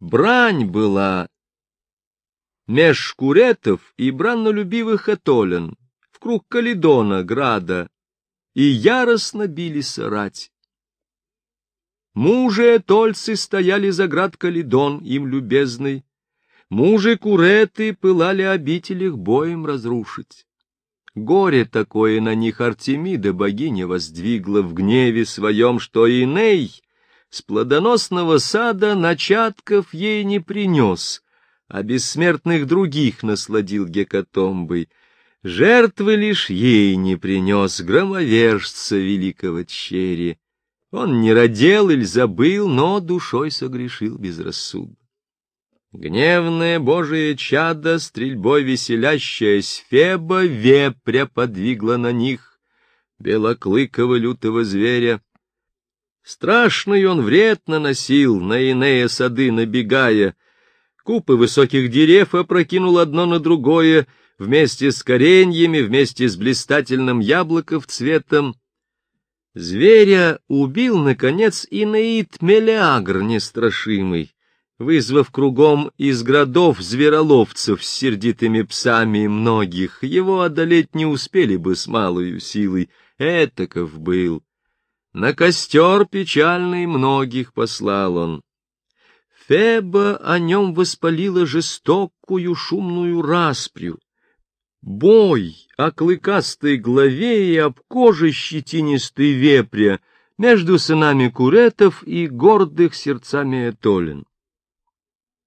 Брань была меж куретов и браннолюбивых атолен, в круг Калидона, града, и яростно били сарать. Мужи тольцы стояли за град Калидон, им любезный, мужи куреты пылали обителях боем разрушить. Горе такое на них Артемида богиня воздвигла в гневе своем, что Иней с плодоносного сада начатков ей не принес, а бессмертных других насладил гекатомбой. Жертвы лишь ей не принес громовержца великого черри. Он не родил или забыл, но душой согрешил безрассудно. Гневное божие чадо, стрельбой веселящаясь Феба, вепря подвигла на них, белоклыкого лютого зверя. Страшный он вред наносил, на иные сады набегая. Купы высоких дерев опрокинул одно на другое, вместе с кореньями, вместе с блистательным яблоков цветом. Зверя убил, наконец, и Наид Мелиагр нестрашимый, вызвав кругом из городов звероловцев с сердитыми псами многих, его одолеть не успели бы с малою силой, этаков был. На костер печальный многих послал он. Феба о нем воспалила жестокую шумную распрю, Бой о клыкастой главе и об коже щетинистой вепря между сынами Куретов и гордых сердцами Этолин.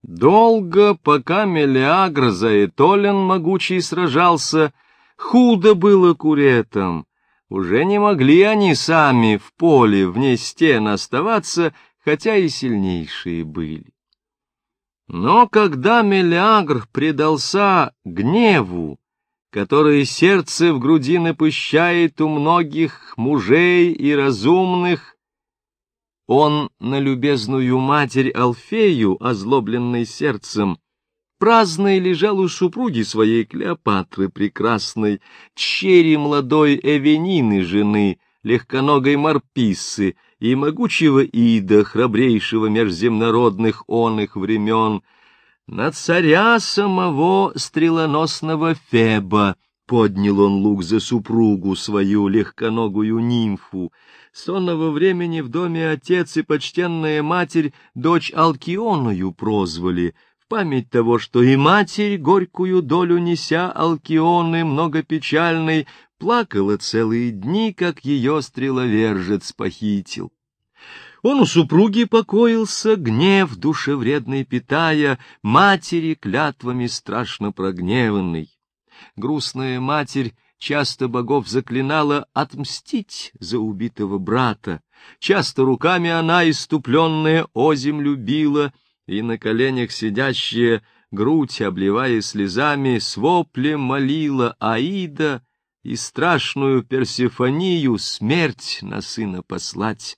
Долго, пока Мелиагр за Этолин могучий сражался, худо было Куретам. Уже не могли они сами в поле вне стен оставаться, хотя и сильнейшие были. Но когда Мелиагр предался гневу, которое сердце в груди напыщает у многих мужей и разумных, он на любезную матерь Алфею, озлобленной сердцем, праздной лежал у супруги своей Клеопатры прекрасной, черри молодой Эвенины жены, легконогой Марписсы и могучего Ида, храбрейшего межземнородных онных времен — на царя самого стрелоносного Феба поднял он лук за супругу свою легконогую нимфу. Сонного времени в доме отец и почтенная матерь дочь Алкионою прозвали, память того, что и матерь, горькую долю неся Алкионы многопечальной, плакала целые дни, как ее стреловержец похитил. Он у супруги покоился, гнев душевредный питая, матери клятвами страшно прогневанный. Грустная матерь часто богов заклинала отмстить за убитого брата, часто руками она иступленная озим любила, и на коленях сидящая, грудь обливая слезами, с воплем молила Аида и страшную Персифонию смерть на сына послать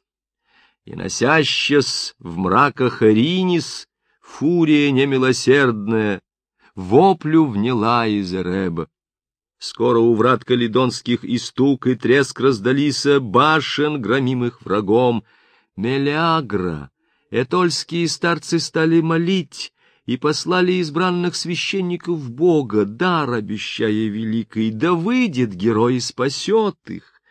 и носящась в мраках Аринис, фурия немилосердная, воплю вняла из Эреба. Скоро у врат каледонских и стук, и треск раздалися башен, громимых врагом. Мелиагра, этольские старцы стали молить, и послали избранных священников Бога, дар обещая великий, да выйдет герой и спасет их.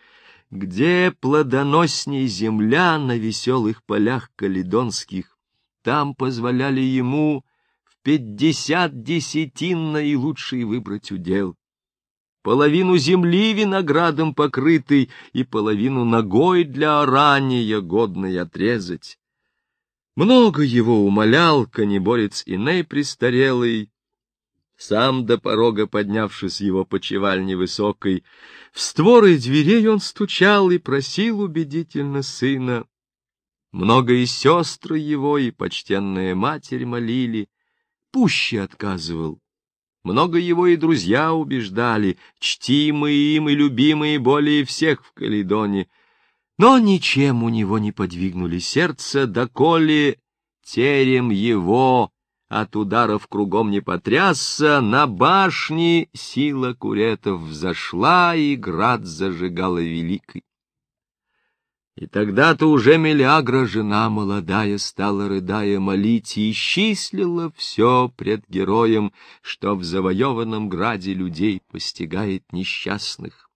Где плодоносней земля на веселых полях каледонских, там позволяли ему в пятьдесят десятин наилучший выбрать удел. Половину земли виноградом покрытый и половину ногой для орания годной отрезать. Много его умолял конеборец Иней престарелый, сам до порога поднявшись его почевальни высокой, в створы дверей он стучал и просил убедительно сына. Много и сестры его, и почтенная матерь молили, пуще отказывал. Много его и друзья убеждали, чтимые им и любимые более всех в Каледоне, но ничем у него не подвигнули сердце, доколе терем его от ударов кругом не потрясся, на башне сила куретов взошла, и град зажигала великой. И тогда-то уже Мелиагра, жена молодая, стала, рыдая, молить и исчислила все пред героем, что в завоеванном граде людей постигает несчастных.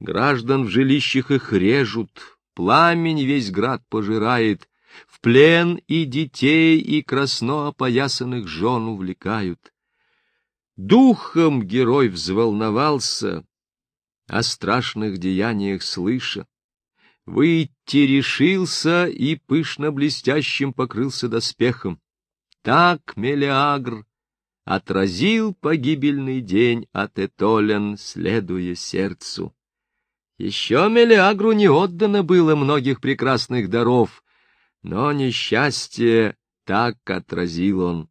Граждан в жилищах их режут, пламень весь град пожирает, в плен и детей, и красно опоясанных жен увлекают. Духом герой взволновался, о страшных деяниях слыша. Выйти решился и пышно-блестящим покрылся доспехом. Так Мелиагр отразил погибельный день от Этолен, следуя сердцу. Еще Мелиагру не отдано было многих прекрасных даров, но несчастье так отразил он.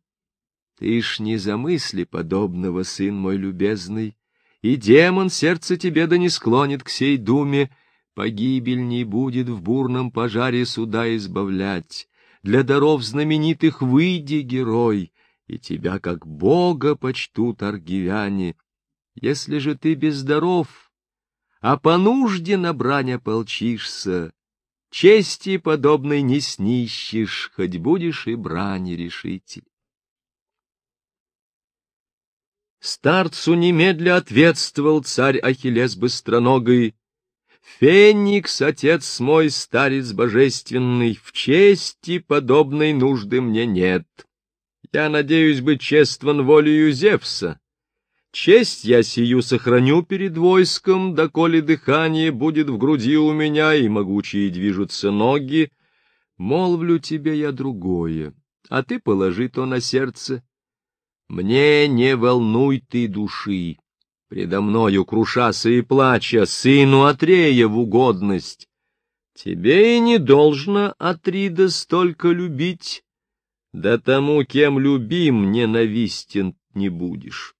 Ты ж не замысли подобного, сын мой любезный, и демон сердце тебе да не склонит к сей думе, Погибель не будет в бурном пожаре суда избавлять. Для даров знаменитых выйди, герой, и тебя как бога почтут аргивяне. Если же ты без даров, а по нужде на брань ополчишься, чести подобной не снищешь, хоть будешь и брани решитель. Старцу немедля ответствовал царь Ахиллес быстроногой, Феникс, отец мой, старец божественный, в чести подобной нужды мне нет. Я надеюсь быть честван волею Зевса. Честь я сию сохраню перед войском, доколе дыхание будет в груди у меня, и могучие движутся ноги. Молвлю тебе я другое, а ты положи то на сердце. Мне не волнуй ты души, предо мною крушася и плача, сыну Атрея в угодность. Тебе и не должно, Атрида, столько любить, да тому, кем любим, ненавистен не будешь.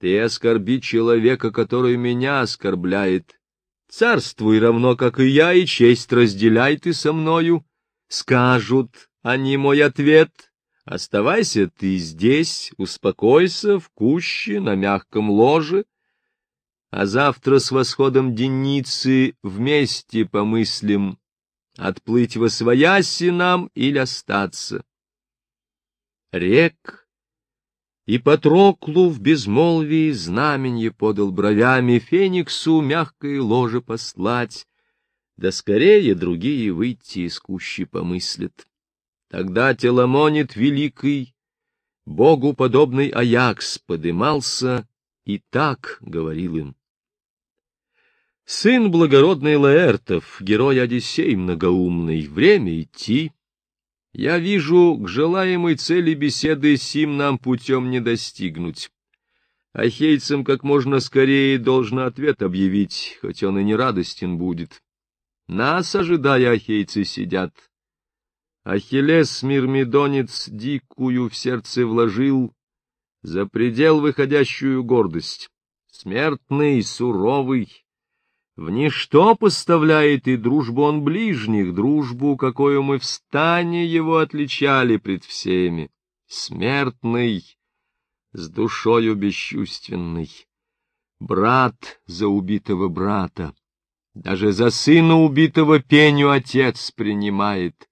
Ты оскорби человека, который меня оскорбляет. Царствуй равно, как и я, и честь разделяй ты со мною. Скажут они мой ответ, Оставайся ты здесь, успокойся в куще, на мягком ложе, а завтра с восходом Деницы вместе помыслим, отплыть во свояси нам или остаться. Рек и Патроклу в безмолвии знаменье подал бровями Фениксу мягкое ложе послать, да скорее другие выйти из кущи помыслят. Тогда Теламонит Великий, Богу подобный Аякс, подымался и так говорил им. Сын благородный Лаэртов, герой Одиссей многоумный, время идти. Я вижу, к желаемой цели беседы сим нам путем не достигнуть. Ахейцам как можно скорее должно ответ объявить, хоть он и не радостен будет. Нас, ожидая, ахейцы сидят, Ахиллес Мирмидонец дикую в сердце вложил, за предел выходящую гордость. Смертный, суровый, в ничто поставляет и дружбу он ближних, дружбу, какую мы в стане его отличали пред всеми. Смертный, с душою бесчувственный, брат за убитого брата, даже за сына убитого пеню отец принимает.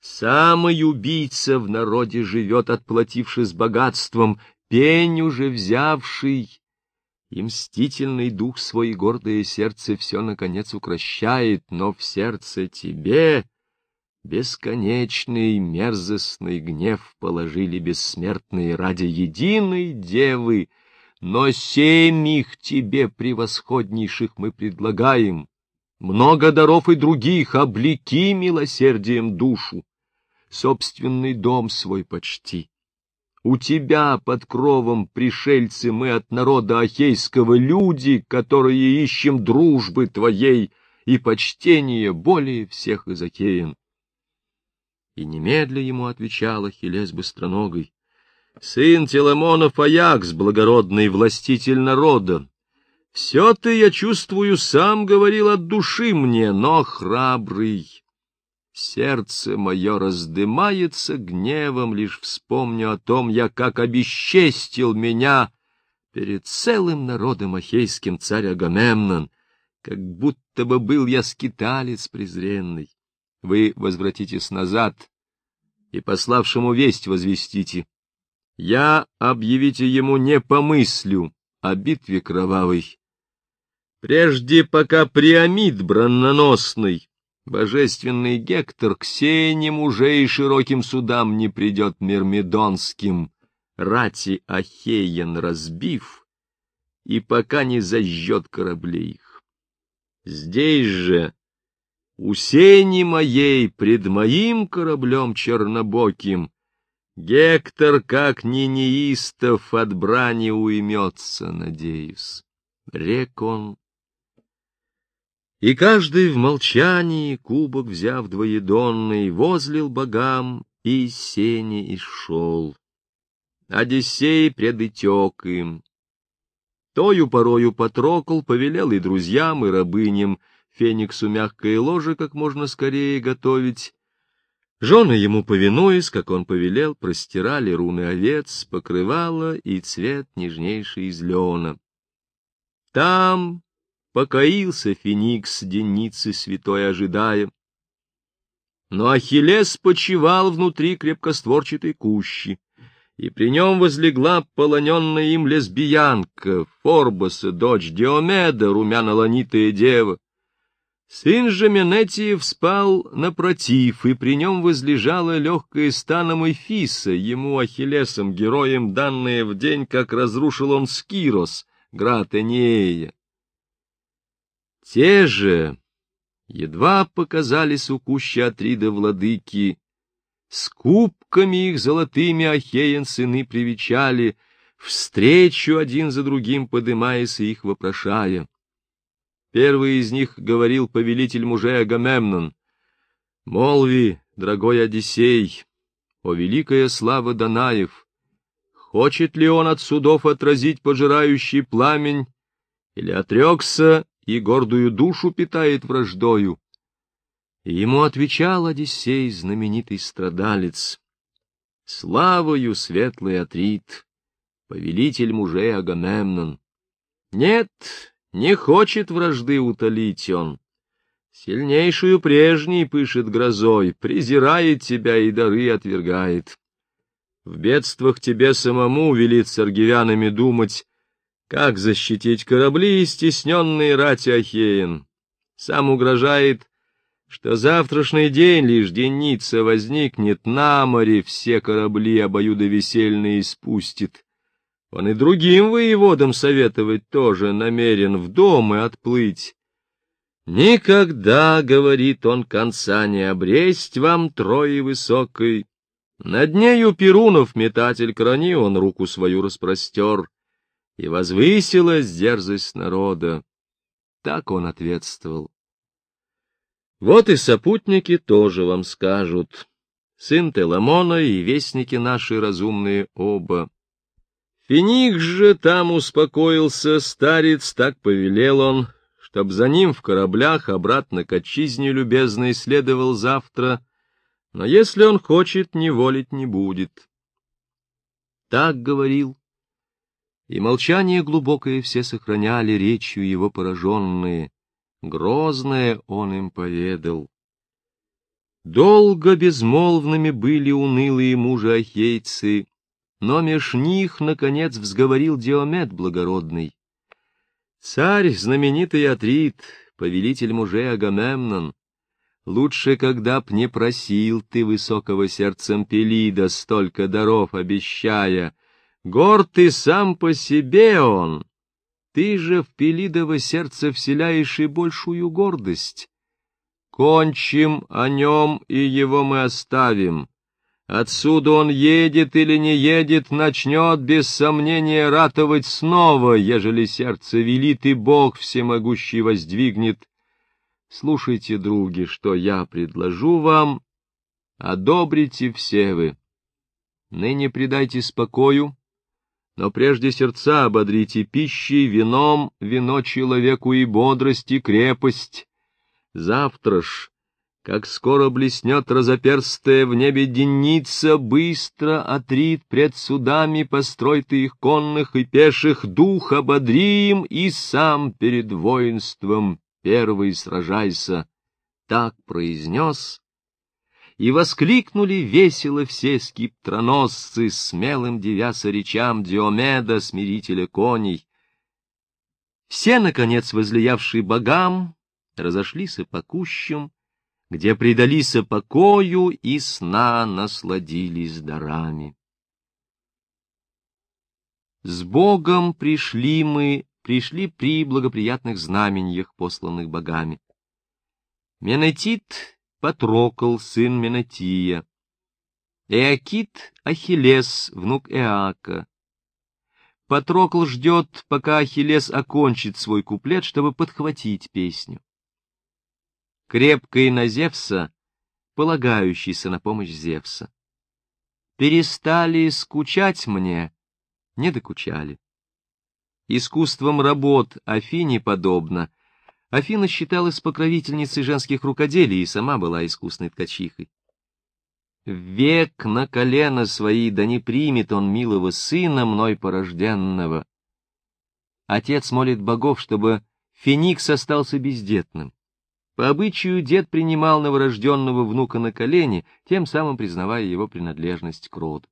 Самый убийца в народе живет, отплатившись богатством, пень уже взявший, и мстительный дух свой гордое сердце все, наконец, укращает, но в сердце тебе бесконечный мерзостный гнев положили бессмертные ради единой девы, но семь их тебе превосходнейших мы предлагаем, много даров и других, облеки милосердием душу собственный дом свой почти. У тебя под кровом пришельцы мы от народа Ахейского люди, которые ищем дружбы твоей и почтения более всех из Ахеен. И немедля ему отвечал Ахиллес быстроногой, сын Теламонов Аякс, благородный властитель народа, все ты, я чувствую, сам говорил от души мне, но храбрый, Сердце мое раздымается гневом, лишь вспомню о том, я как обесчестил меня перед целым народом ахейским царь Агамемнон, как будто бы был я скиталец презренный. Вы возвратитесь назад и пославшему весть возвестите. Я объявите ему не помыслю о битве кровавой. Прежде пока Приамид бронноносный, божественный Гектор к сеням уже и широким судам не придет мирмидонским, рати Ахеен разбив, и пока не зажжет кораблей их. Здесь же, у сени моей, пред моим кораблем чернобоким, Гектор, как ни неистов, от брани уймется, надеюсь. Рек он. И каждый в молчании, кубок взяв двоедонный, возлил богам и из сени и шел. Одиссей предытек им. Тою порою потрокол, повелел и друзьям, и рабыням Фениксу мягкое ложе как можно скорее готовить, Жены ему, повинуясь, как он повелел, простирали руны овец, покрывало и цвет нежнейший из лена. Там покоился Феникс, деницы святой ожидая. Но Ахиллес почивал внутри крепкостворчатой кущи, и при нем возлегла полоненная им лесбиянка, Форбоса, дочь Диомеда, румяно-ланитая дева. Сын же Менетиев спал напротив, и при нем возлежала легкая станом Эфиса, ему Ахиллесом, героем, данное в день, как разрушил он Скирос, град Энея. Те же едва показались у кущи Атрида владыки, с кубками их золотыми Ахеен сыны привечали, встречу один за другим подымаясь и их вопрошая. Первый из них говорил повелитель мужей Агамемнон. «Молви, дорогой Одиссей, о великая слава Данаев! Хочет ли он от судов отразить пожирающий пламень, или отрекся и гордую душу питает враждою?» И ему отвечал Одиссей, знаменитый страдалец. «Славою светлый Атрит, повелитель мужей Агамемнон! Нет, не хочет вражды утолить он. Сильнейшую прежней пышет грозой, презирает тебя и дары отвергает. В бедствах тебе самому велит с аргивянами думать, как защитить корабли, стесненные рати Ахеин. Сам угрожает, что завтрашний день лишь деница возникнет на море, все корабли обоюдовесельные спустит. Он и другим воеводам советовать тоже намерен в дом и отплыть. Никогда, — говорит он, — конца не обресть вам трое высокой. Над нею Перунов метатель крани он руку свою распростер, и возвысилась дерзость народа. Так он ответствовал. Вот и сопутники тоже вам скажут. Сын Теламона и вестники наши разумные оба. Финик же там успокоился, старец, так повелел он, чтоб за ним в кораблях обратно к отчизне любезной следовал завтра, но если он хочет, не волить не будет. Так говорил, и молчание глубокое все сохраняли речью его пораженные, грозное он им поведал. Долго безмолвными были унылые мужи-ахейцы, но меж них, наконец, взговорил Диомед благородный. Царь, знаменитый Атрит, повелитель мужей Агамемнон, лучше, когда б не просил ты высокого сердцем Пелида, столько даров обещая. Гор ты сам по себе он, ты же в Пелидово сердце вселяешь и большую гордость. Кончим о нем, и его мы оставим. Отсюда он едет или не едет, начнет без сомнения ратовать снова, ежели сердце велит и Бог всемогущий воздвигнет. Слушайте, други, что я предложу вам, одобрите все вы. Ныне предайте спокою, но прежде сердца ободрите пищей, вином, вино человеку и бодрость, и крепость. Завтра ж как скоро блеснет разоперстая в небе деница, быстро отрит пред судами, построй их конных и пеших, дух ободрим и сам перед воинством первый сражайся, так произнес, и воскликнули весело все скиптроносцы, смелым девяся речам Диомеда, смирителя коней. Все, наконец, возлиявшие богам, разошлись по кущам, где предались покою и сна насладились дарами. С Богом пришли мы, пришли при благоприятных знаменьях, посланных богами. Менетит Патрокл, сын Менетия, Эакит — Ахиллес, внук Эака. Патрокл ждет, пока Ахиллес окончит свой куплет, чтобы подхватить песню. Крепкий на Зевса, полагающийся на помощь Зевса. Перестали скучать мне, не докучали. Искусством работ Афине подобно. Афина считалась покровительницей женских рукоделий и сама была искусной ткачихой. Век на колено свои, да не примет он милого сына мной порожденного. Отец молит богов, чтобы Феникс остался бездетным. По обычаю дед принимал новорожденного внука на колени, тем самым признавая его принадлежность к роду.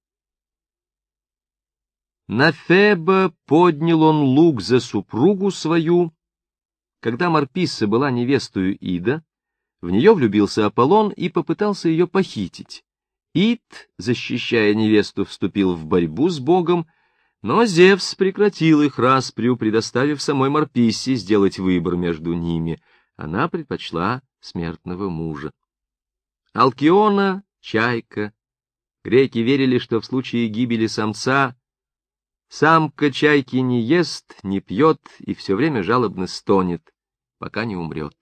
На Феба поднял он лук за супругу свою. Когда Марписса была невестою Ида, в нее влюбился Аполлон и попытался ее похитить. Ид, защищая невесту, вступил в борьбу с богом, но Зевс прекратил их распрю, предоставив самой Марписсе сделать выбор между ними. Она предпочла смертного мужа. Алкиона — чайка. Греки верили, что в случае гибели самца Самка чайки не ест, не пьет и все время жалобно стонет, пока не умрет.